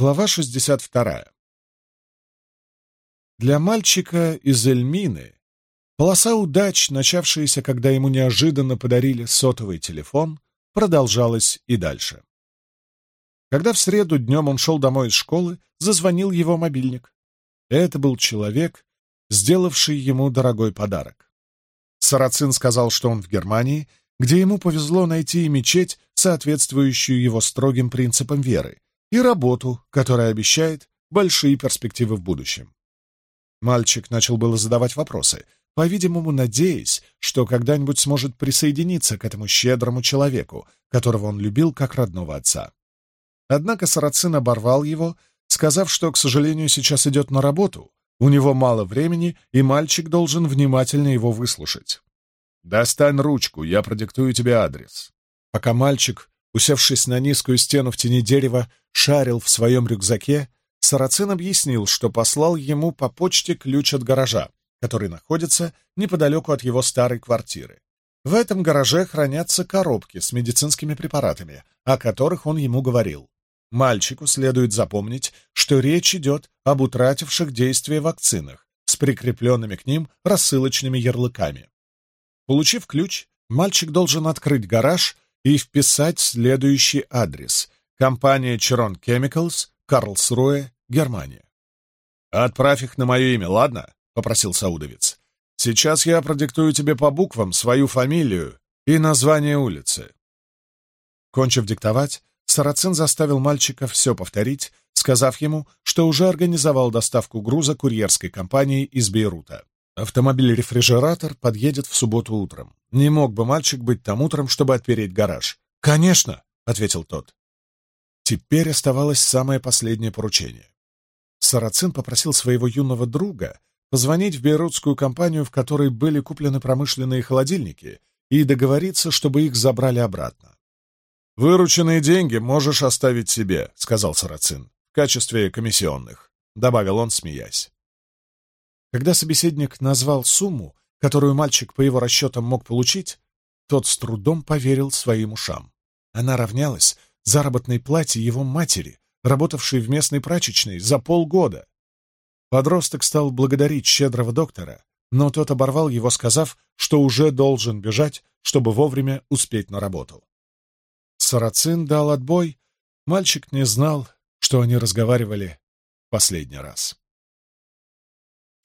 Глава 62. Для мальчика из Эльмины полоса удач, начавшаяся, когда ему неожиданно подарили сотовый телефон, продолжалась и дальше. Когда в среду днем он шел домой из школы, зазвонил его мобильник. Это был человек, сделавший ему дорогой подарок. Сарацин сказал, что он в Германии, где ему повезло найти и мечеть, соответствующую его строгим принципам веры — и работу, которая обещает большие перспективы в будущем. Мальчик начал было задавать вопросы, по-видимому, надеясь, что когда-нибудь сможет присоединиться к этому щедрому человеку, которого он любил как родного отца. Однако Сарацин оборвал его, сказав, что, к сожалению, сейчас идет на работу, у него мало времени, и мальчик должен внимательно его выслушать. «Достань ручку, я продиктую тебе адрес». Пока мальчик Усевшись на низкую стену в тени дерева, шарил в своем рюкзаке, Сарацин объяснил, что послал ему по почте ключ от гаража, который находится неподалеку от его старой квартиры. В этом гараже хранятся коробки с медицинскими препаратами, о которых он ему говорил. Мальчику следует запомнить, что речь идет об утративших действие вакцинах с прикрепленными к ним рассылочными ярлыками. Получив ключ, мальчик должен открыть гараж — и вписать следующий адрес. Компания Chiron Chemicals, Карлсруэ, Германия. «Отправь их на мое имя, ладно?» — попросил Саудовец. «Сейчас я продиктую тебе по буквам свою фамилию и название улицы». Кончив диктовать, Сарацин заставил мальчика все повторить, сказав ему, что уже организовал доставку груза курьерской компании из Бейрута. Автомобиль рефрижератор подъедет в субботу утром. Не мог бы мальчик быть там утром, чтобы отпереть гараж. Конечно, ответил тот. Теперь оставалось самое последнее поручение. Сарацин попросил своего юного друга позвонить в бейрутскую компанию, в которой были куплены промышленные холодильники, и договориться, чтобы их забрали обратно. «Вырученные деньги можешь оставить себе», — сказал Сарацин, — «в качестве комиссионных», — добавил он, смеясь. Когда собеседник назвал сумму, которую мальчик по его расчетам мог получить, тот с трудом поверил своим ушам. Она равнялась заработной плате его матери, работавшей в местной прачечной за полгода. Подросток стал благодарить щедрого доктора, но тот оборвал его, сказав, что уже должен бежать, чтобы вовремя успеть на работу. Сарацин дал отбой, мальчик не знал, что они разговаривали последний раз.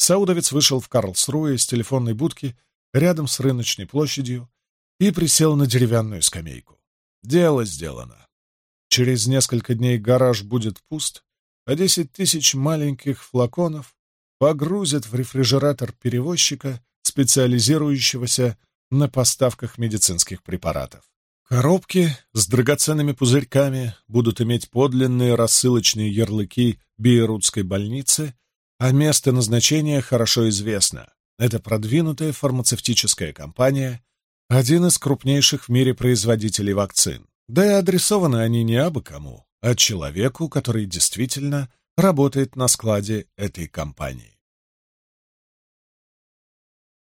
Саудовец вышел в Карлсруе из телефонной будки рядом с рыночной площадью и присел на деревянную скамейку. Дело сделано. Через несколько дней гараж будет пуст, а 10 тысяч маленьких флаконов погрузят в рефрижератор перевозчика, специализирующегося на поставках медицинских препаратов. Коробки с драгоценными пузырьками будут иметь подлинные рассылочные ярлыки Бейрутской больницы а место назначения хорошо известно. Это продвинутая фармацевтическая компания, один из крупнейших в мире производителей вакцин. Да и адресованы они не абы кому, а человеку, который действительно работает на складе этой компании.